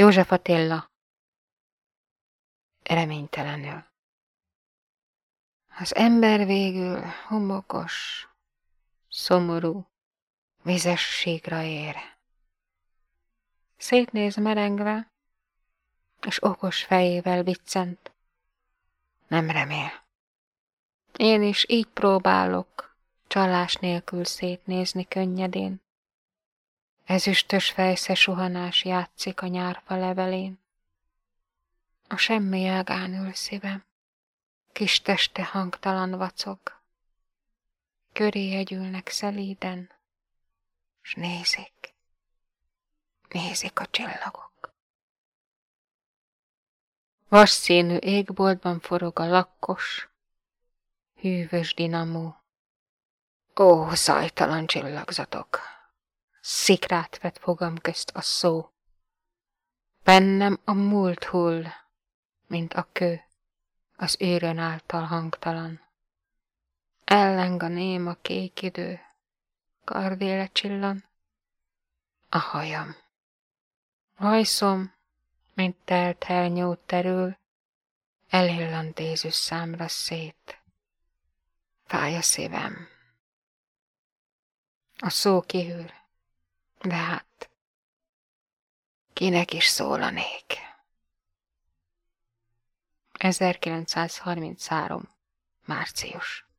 József Attila. Reménytelenül. Az ember végül homokos, szomorú, vizes ér. Szétnéz merengve, és okos fejével viccent. Nem remél. Én is így próbálok, csalás nélkül szétnézni könnyedén. Ezüstös fejsze suhanás játszik a nyárfa levelén. A semmi ágán ül szívem, kis teste hangtalan vacog. Köré együlnek szelíden, s nézik, nézik a csillagok. Vas színű égboltban forog a lakkos, hűvös dinamó. Ó, zajtalan csillagzatok! Szikrát vet fogam közt a szó. Bennem a múlt hull, mint a kő, az őrön által hangtalan. Elleng a néma kék idő, kardéle csillan, a hajam. Hajszom, mint telt elnyót terül, elillant Jézus számra szét. Fáj a szívem. A szó kihűl, de hát, kinek is szólanék? 1933. március